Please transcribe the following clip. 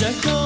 Jacob.